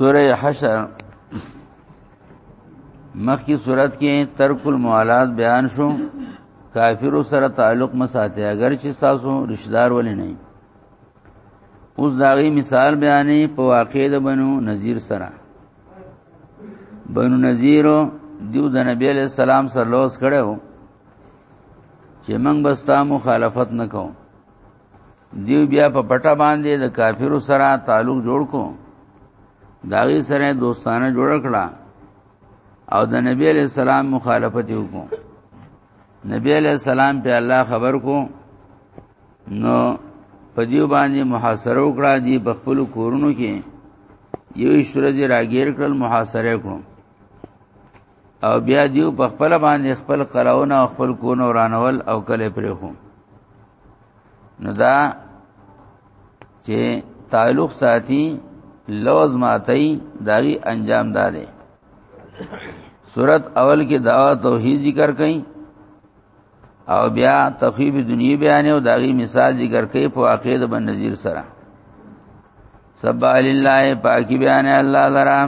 سوره حشر مخکی صورت کې ترک الموالات بیان شو کافر سره تعلق مساته اگر چې تاسو رشدار ولې نه اوس داغي مثال بیانې په واقع د بنو نذیر سره بنو نذیر دیو د نبی علیہ السلام سره لوس کړو چې موږ بستا مخالفت نکوم دیو بیا په پټه باندې د کافرو سره تعلق جوړ کو داغي سره دوستانه جوړ کړه او د نبی علیہ السلام مخالفت وکړو نبی علیہ السلام په الله خبر کو نو په دیو باندې محاصره وکړه دی په خپل کورونو کې یو شوره دی راګیر کړل محاصره کړو او بیا دیو په خپل باندې خپل قلاونه او خپل کونه ورانول او کله پرې خو نو دا چې تعلق ساتي لوز ماتي داغي انجام داده صورت اول کې دعوا توحید ذکر کئ او بیا تخیب دنیا بیان او داغي مثال ذکر کئ په واقع د بن نذیر سره سبح لله پاکی بیان الله لرا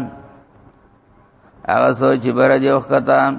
هغه سوچ بر دی وخته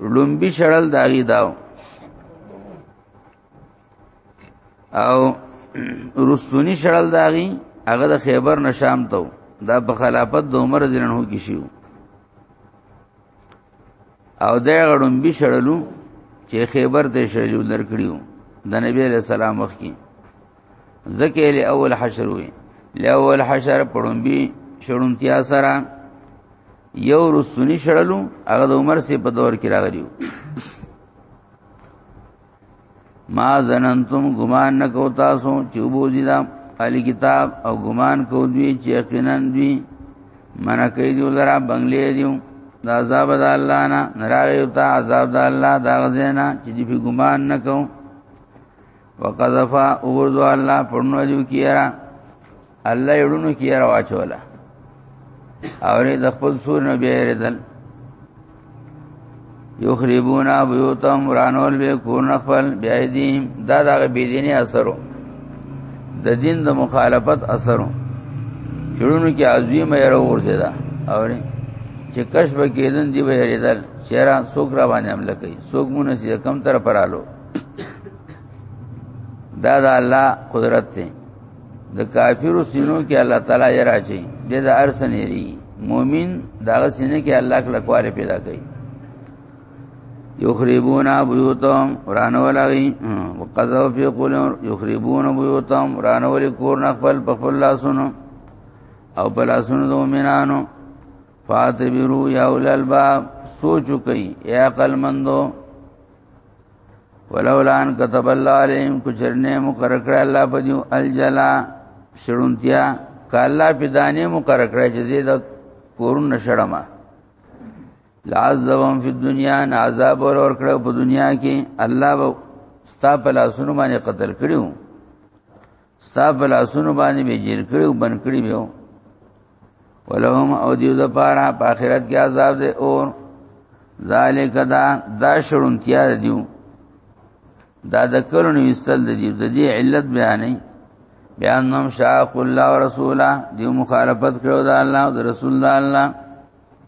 لومبي شړل داغي داو او رسونی شړل داغي هغه د خیبر نشام ته دا په خلافت د عمر زینه کې شیو او دا غړم به شړلو چې خیبر ته شړلو درکړیو د نبی له سلام وخت کې ذکر له اول حشر وی له اول حشر پړمبي شړونتیا سره یو رسونی شړلو هغه د عمر سي په دور کې راغلیو ما زننتم ګمان نکو تاسو چې وبوزي دا علی کتاب او ګمان کو دوی چې یقینا دوی منه کوي دی لرا بنگلې دیو دا عذاب د الله نه نراغه یو تا عذاب د الله دا غزینا چې دی په ګمان نکو وقذفا اوردو الله پرنو دیو کیرا الله یړونو کیرا واچولا اورې د خپل سور نه بیا ردل یخربونا بیوتهم ورانول به کور خپل بیا دې دا دغه بيدینه اثرو د دین د مخالفت اثرو چړونو کې عظیمه یره ورته ده اورې چې کشف کېدن دی به ردل چیرې څوک را باندې عمل کوي څوک مونږه کم تر پرالو دا دا الله قدرت دی د کافرو سینو کې الله تعالی یې راځي د د ارسنری مؤمن دا سینې کې الله کله کواره پیدا کوي یخربون بیوتهم ورانولغی وقذف فی قلوب یخربون بیوتهم ورانول کور نخبل په خپل لاسونو او په لاسونو د مؤمنانو فاتبرو یا اول الباب سوچو کوي یا عقل مندو ولولا ان كتب الله عليهم كجرنه مقرر کړ الله په دیو الجلا شړونتیا کالا په دانه مقرر کړ چې زید کورن نشړما لعذبهم فی الدنیا عذاب اور اور کړو په دنیا کې الله به ستا په لاسونو باندې قتل کړیو ستا په لاسونو باندې به جیر کړي او بن کړي به ولهم او دیو د پاره په آخرت کې عذاب دی اور ذالک دا دا شرونتیا دیو دا د کلونو وستل دی د دې علت بیانې بیان نوم شاق الله ورسوله دیو مخالفت کړو د الله او د رسول الله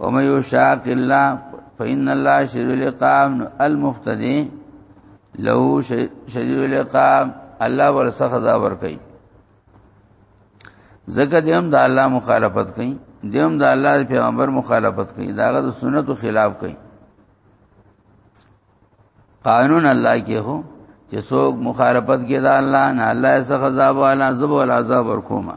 او مې یو شاق الله فإن الله شدید العقاب المفتدی له شدید العقاب الله ور سخزا ور کوي زکه دیم د الله مخالفت کوي دیم د الله پیغمبر مخالفت کوي داغه د سنتو خلاف کوي قانون الله کې هو چې څوک مخالفت کې دا الله نه الله څخه عذاب والا عذاب ولا عذاب ورکوما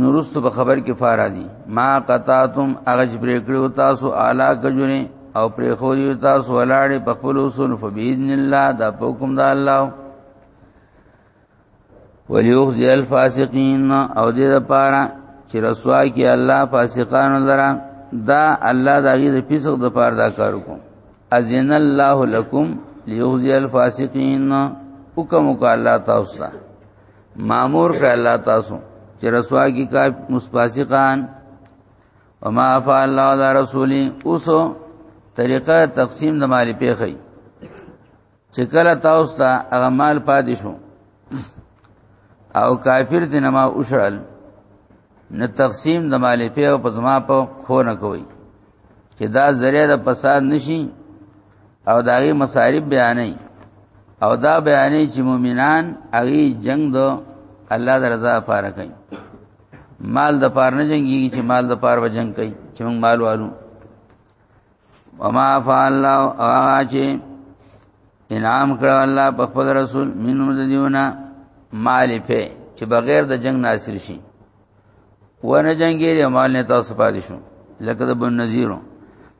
نورست په خبر کې فارا دي ما قطعتم اغج پرې کړو تاسو اعلی کجونه او پرې خو یو تاسو ولاړې په خپل اصول فبین الله دا حکم د الله وليخزي الفاسقين او دې لپاره چې رسوا کې الله فاسقان لره دا الله دا غي د فسق د پاره دا کار کوم اذن الله لكم ليخزي الفاسقين حکم وکړه الله تاسو مامور کړه الله تاسو چې رسوا کی کا مستفاسقان وما فعل الله على رسولي اوسو طریقه تقسیم د مال پیخی چې کله تاسو ته هغه مال پاتې شو او کافر دې نما اوشړل نه تقسیم د مال په او په زما په خو نه کوي چې دا ذریعہ د فساد نشي او داغي مصارف بیانې او دا بیانې چې مؤمنان اغي جنگ دو الله د رضا لپاره کوي مال د پاره نه جنگي چې مال د پاره وجنګ کوي چې موږ مال والو وما فعل الله اواچه انعام کړو الله په خپل رسول منو د دیونه مال په چې بغیر د جنگ ناصر شي ونه جنگي له مال نه تاسو پاتې شو لکه د بن نذیرو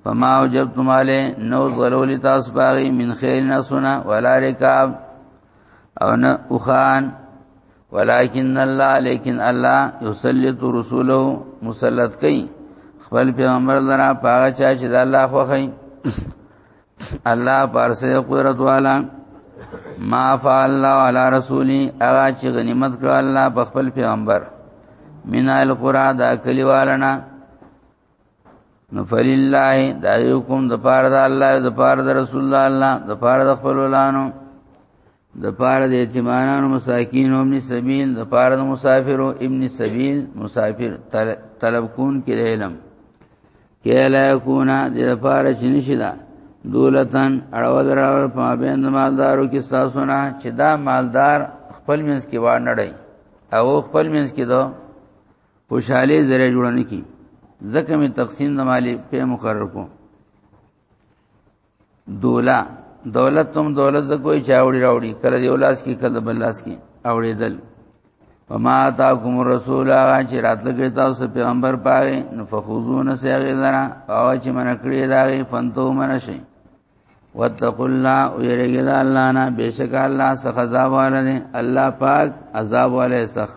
فما وجبتم علی نو ضلول تاسو باغی من خیر نسنا ولا رکاب او نه اوخان ولكن الله لیکن الله یسلط رسوله مسلط کئ خپل پیغمبر لرا پاغه چا چې د الله خوخی الله پارسه قدرت والا ما فعل الله علی رسولی اغا چې غنیمت کړ الله په خپل پیغمبر من القرا دا کلیوالنا نو فلله دا حکم د پاره د الله د پاره د رسول الله د پاره د خپل ولانو د پاره د یتیمانو مساکین او ابن سبیل د پاره د مسافرو ابن سبیل مسافر طلب کون کې علم کې لا کونا د پاره چنشدا دولتن اړول راول په بین مالدارو کې تاسو نه چې دا مالدار خپل منځ کې وار نه دی او خپل منځ کې دو خوشاله زره جوړنه کی زکه می تقسیم د مالی په مقرر کو دولا دولت تم دولت ز کوئی چاوړي راوړي کله دی ولاس کی کله بل لاس کی اوړي دل وما تاکم الرسول هغه چې راتلګی تاسو پیغمبر پاره نو فخوزون سیغه لرا او چې من کړی داغي فنتو منشي واتقوا الله ويرجل الله نه بشک الله سخزا والده الله پاک عذاب والے سخ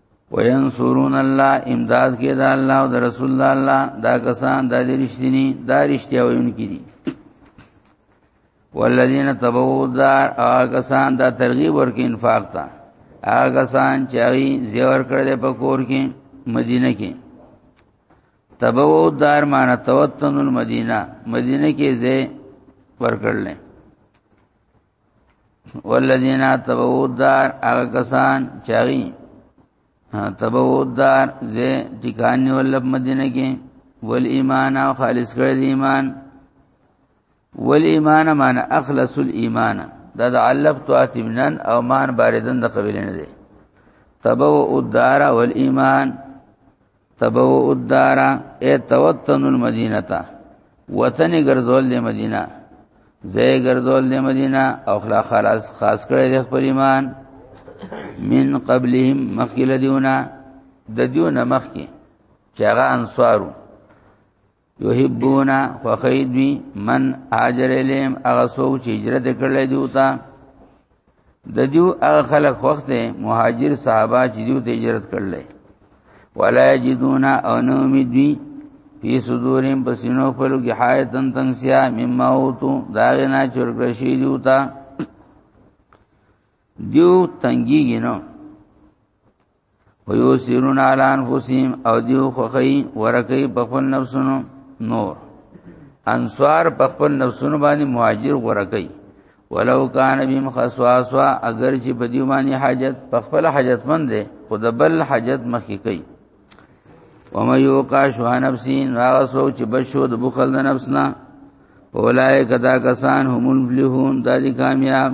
وینصرون الله امداد کې دا الله او د رسول الله الله دا کسان د دې رښتینی دا رښتیا ویونکي دي والذین تبوا الدار هغه کسان دا ترغیب ورکې انفاق ته هغه کسان چې هغه زیور کړل په کور کې مدینه کې تبوا الدار معنی توتن المدینه مدینه کې زی ورکړل والذین تبعوا الدار هغه کسان چاغي تبعوا الدار زه ټکان نیول په مدینه کې ول ایمان او خالص کړی دی ایمان ول ایمان معنی اخلص الايمان دا د علف تواتبنن او مان باردن د قبیله نه دی تبعوا الدار والایمان تبو الدار اي توتن المدينه تا وطن ګرځول د مدینه زه ګرځول د مدینه او خلا خلاص خاص کړی د خپل ایمان من قبلهم مخکله دیونه د دیونه مخکی چې هغه انصارو یحبونا وخید بی من هاجر الیم هغه څوک چې هجرت کړل دی وتا د دیو هغه خلک وخت مهاجر صحابه چې دیو ته هجرت کړل ولا یجدونا او نو امید بی فی صدورهم پسینو خپلو کې حایتن تنگسیا مما اوتو داغه نه چورکړی شی دی وتا دیو تنگی گینو ويوسرون على انفسهم او دیو خوخی ورکی په خپل نفسونو نور انصار په خپل نفسونو باندې مهاجر ورکی ولو کان بهم خصواصوا اگر چې په دیو باندې حاجت په خپل حاجتمند دی خود بل حاجت مخکې کوي ومن یوقا شوه نفسی هغه څوک چې بشو د بخل د نفس نه اولای کدا کسان هم الفلحون دالی کامیاب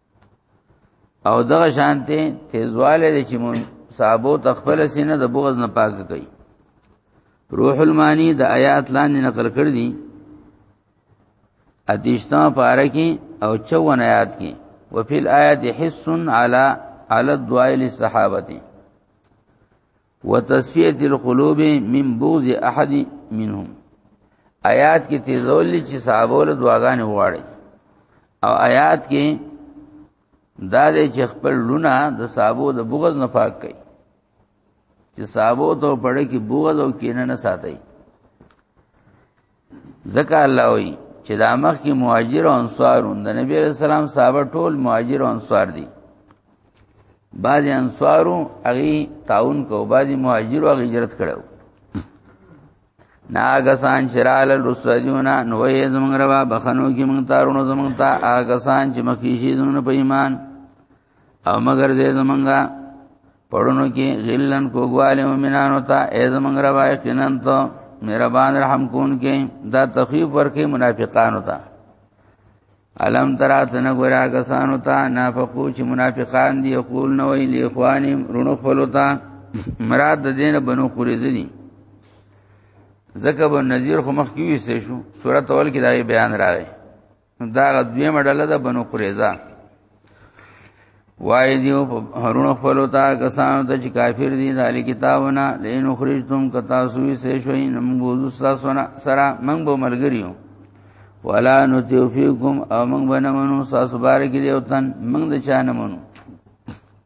او دغه شانته تیزواله دي چې مون صحابو تخپل سینه د بغض نه پاک کړي روح المانی د آیات لاندې نقل کړ دي اتیشتم پاره کې او 54 آیات کې وفي الآیات حس علی علی الدعاء للصحابه وتصفیه القلوب من بغض احد منهم آیات کې تیزول چې صحابه له دعاګانې وغواړي او آیات کې دا دې چې خپل لونه د صحابه د بغض نه پاک کړي چې صحابه ته پړې کې بغض او کینه نه ساتي ځکه الله وی چې دا مخ کې مهاجر او انصار د نبی رسول سلام صحابه ټول مهاجر او انصار دي بعض انصارو هغه تعاون کو بعض مهاجرو هغه هجرت کړو ناګسان چرال رسوجونا نوې زمنګ روا بخنو کې مونږ تارونو زمنګ تا آګسان چې مخکې شي زمنګ په ایمان او مگر دې زمونږه پړونو کې غلن کوګواله مومنانو ته اې زمونږ ربا یقینا ته مهربان رحم کون کې دا تخفیف ورکې منافقانو ته علم ترات نه ګورا کسانو ته نافقو چې منافقان دي یقول نو ویل اخواني رونو خپلو ته مراد د دین بنو قریظه دي زکه بن نذیر خو مخ کیوي سه شو سورته اول کې دا بیان راغی نو دا دویمه ډله ده بنو قریظه وای دیو هرونو خپل تا کسانو ته چې کافر دي د علی کتابونه لین خرجتم کتا سوی سه شوی نم بوزو ساسونه سره من بو ملګریو ولا نتیفیکم او من بنمنو ساسو بارک دی او تن من د چانه منو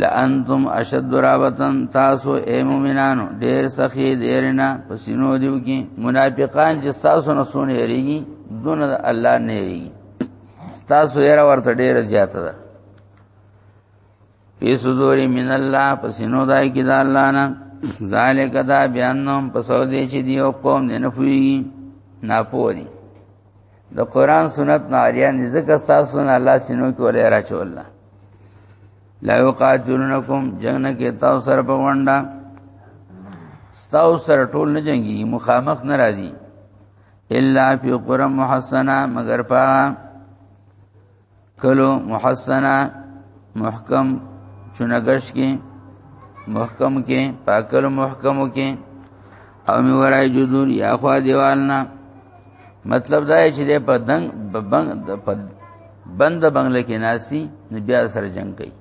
لانتم اشد رابطن تاسو اے مومنانو ډیر سخی دیرنا پسینو دیو کی منافقان چې تاسو نه سونه یریږي دون الله نه یریږي تاسو یې ورته ډیر زیاته ده فی صدور من الله پسینو دای کی دا الله نه ذالک دا بیانم پسو دی چې دیو قوم نه نفوی نه پوری د قران سنت نه اړیان دي ځکه تاسو نه الله سينو کې ولې راچول نه لا یقاتلونکم جنگ نه کې تاسو سره په وانډه تاسو سره ټول نه جنگي مخامخ نه راځي الا فی قرم محسنه مگر په کلو محسنه محکم چونګش کې محکم کې پاکل محکم کې او می ورای جذور یا خو دیوالنا مطلب دا چې د په دنګ بنګ په بند بنگله کې ناسي نو بیا سره جنگ کوي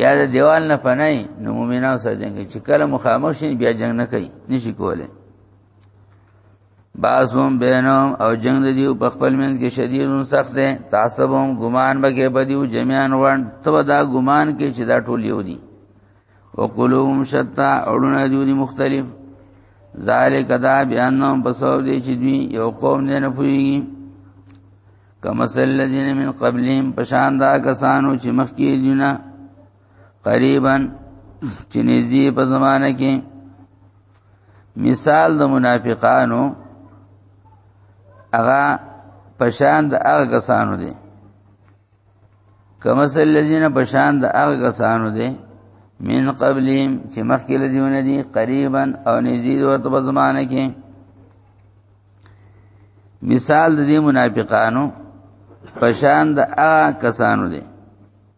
یا د دیوال نه پنای نو مومنان سره جنگ کوي چې کله مخامخ شي بیا جنگ نه کوي نشي کوله باسوم بینهم او جنگ د دیو په خپل منځ کې شدیدون سخت دی تعصبهم ګمان بګه بدیو جميعان وړ تو دا ګمان کې چې دا ټول یو دي او قلوبهم شتا اورونه دیو دي مختلف ذالک دا بیانهم په سو دی چې دوی یو قوم نه نه پويږي کما سل الذين من قبلهم پشان دا کسانو چې مخکې دینه قریبا چې نږدې په زمانه کې مثال د منافقانو هغه پشان د هغه کسانو دي کما سل الذين پشان د هغه کسانو دي من قبلهم چې مخکې لدیونه دي قریبا او نږدې ورته په زمانه کې مثال د دې منافقانو پشان د هغه کسانو دي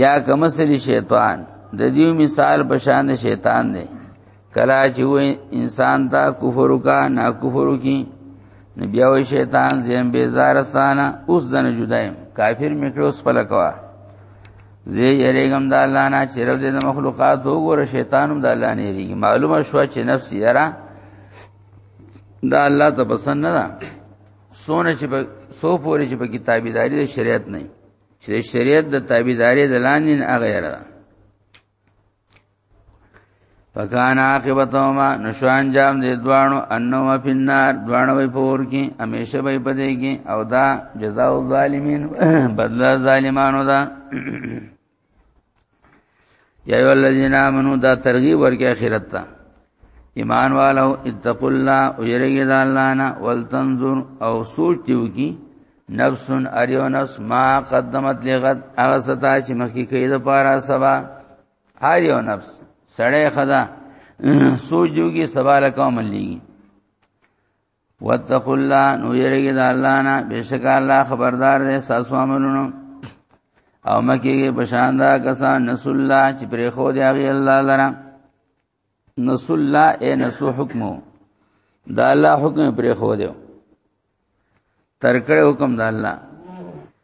یا کمسل شیطان د دې مثال په شان شیطان دی کلا چې و انسان تا کفر کا نا کفر کی نو بیا و شیطان زم بیزارستانه اوس دنه جدایم کافر میکروس پلکوا زه یریګم د الله نه چې رب دې مخلوقات وګوره شیطان هم د الله نه یریږي معلومه شو چې نفس یرا د الله ته پسند نه ده سونه چې په سو پورې چې په کتابیداری د شریعت نه چې د شریعت د تابعداري د لاندې نه غیر ده فکان عاقبتهما نشو انجام دې دوانو انما فی النار دوانو به پور کې همیشه به پدې کې او دا جزاء الظالمین بدل ظالمانو دا یا ایو الذین آمنو دا ترغیب ورکه اخرت ته ایمان والو اتقوا الله او یریګی دا الله نه ولتنظر او سوچ دیو کی نفس اریو نفس ما قدمت لغد هغه ستا چې مخکې کړي د پاره سبا اریو نفس سړی خدا سوچ دیو کی سبا لکه عمل لیږي واتقوا الله نو یریږي د الله نه بشک الله خبردار دی ساسو عملونو او مکیږي بشاندا کسان نسول الله چې پرې خو دی هغه الله لره نسول الله اے نسو حکمو دا الله حکم پرې خو دی ترکړه حکم د الله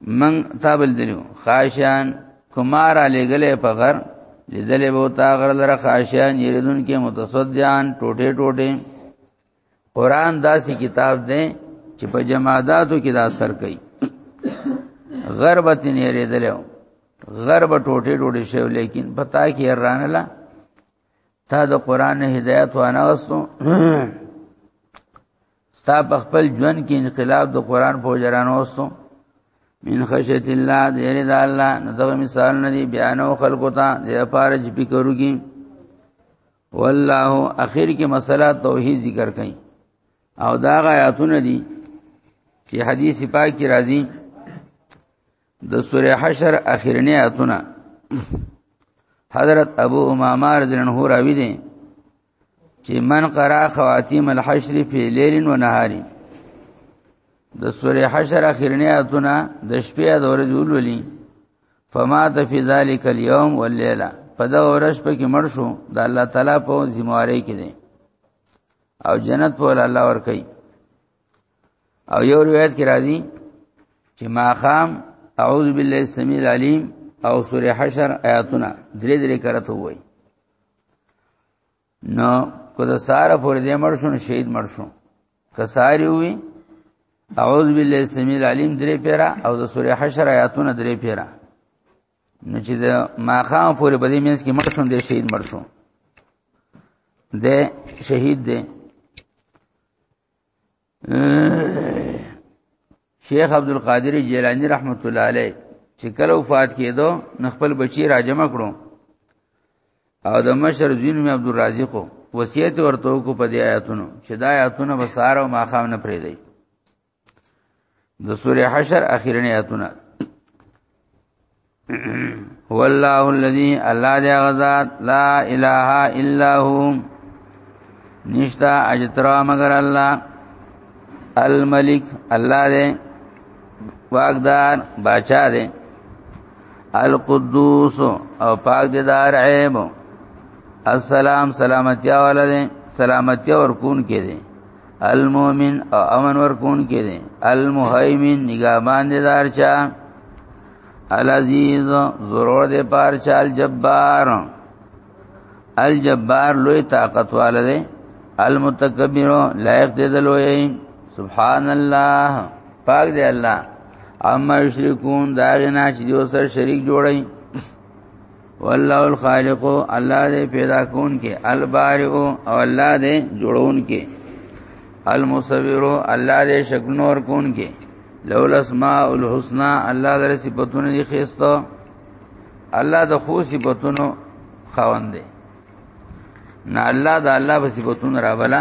من تابل دلیو خاشان کمار علی گله په غر لیدلې به تا غر لره خاشان یریدون کې متصدیان ټوټه ټوټه قران داسې کتاب دی چې په جماعاتو کې دا اثر کوي غربت نه یریدلې غرب ټوټه ټوټه شو لیکن پتا کې رانه لا تا د قران هدایت وانه غستو ستا په خپل ژوند کې انقلاب د قران په جران وستو من خشیت الله دیر د الله نو دغه مثال نه دی بیان او خلقو ته د لپاره چې فکرږي والله اخر کې مسله توحید ذکر کړي او دا غیاتونه دي چې حدیث پاک کې راځي د سوره حشر اخرنی آیتونه حضرت ابو امامه رضی الله عنه راوی دي چې من قرأ خواتیم الحشر فی لیل و نهار د سوره حشر اخرنی آیتونه د شپې د ورځې ولولي فما ته فی ذلک اليوم واللیلہ په دا ورځ په کې مړ شو د الله تعالی په ذمہواری کې دي او جنت په الله ور کوي او یو روایت کې راځي چې ما خام اعوذ بالله السميع العليم او سوره حشر آیاتونه درې درې کرته وای نو کو د ساره پورې دې مړ شو شهید مړ شو کساری وي اعوذ بالله السميع العليم درې پیرا او د سوره حشر آیاتونه درې پیرا نو چې د ماقام پورې بدی مینس کې مړ شو د شهید مړ شو د شهید دی شیخ عبد القادر جیلانی رحمت الله علیه چې کله وفات کېدو نخپل بچی راجمع کړو او د مشر زین می عبد الرازق وصیت ورته کو په دې آیاتونو چې دا آیاتونه وساره او ماخام نه پرې دی د سوره حشر اخیرنی آیتونه هو الله الذي الله دې غزاد لا اله الا هو نشتا اجترا مگر الله الملک الله دې واقدار بچا دې القدوس او پاک دې دار عیب السلام سلامتی والے سلامتی اور کون کې دې المؤمن او امن ورکون کې دي المهیمن نگہبان دي دارچا العزیز ضرور دي پارچا الجبار الجبار لوی طاقت والده المتکبر لایق دې دلوي سبحان الله پاک دې الله اما یشرکون دا غنا چې یو سر شریک جوړي والله الخالق الله دې پیدا کون کې البارئ او الله دې جوړون کې المصور الله دې شکل نور کون کې لول اسماء الحسنا الله دې صفاتونه دې خيسته الله د خو صفاتونو خاوند دی نه الله د الله په صفاتونو راولا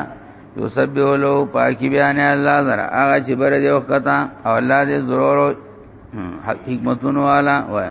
یسبح له پاکي بیان الله در هغه چې بر دې وخت او الله دې ضرور حکمتونو والا وای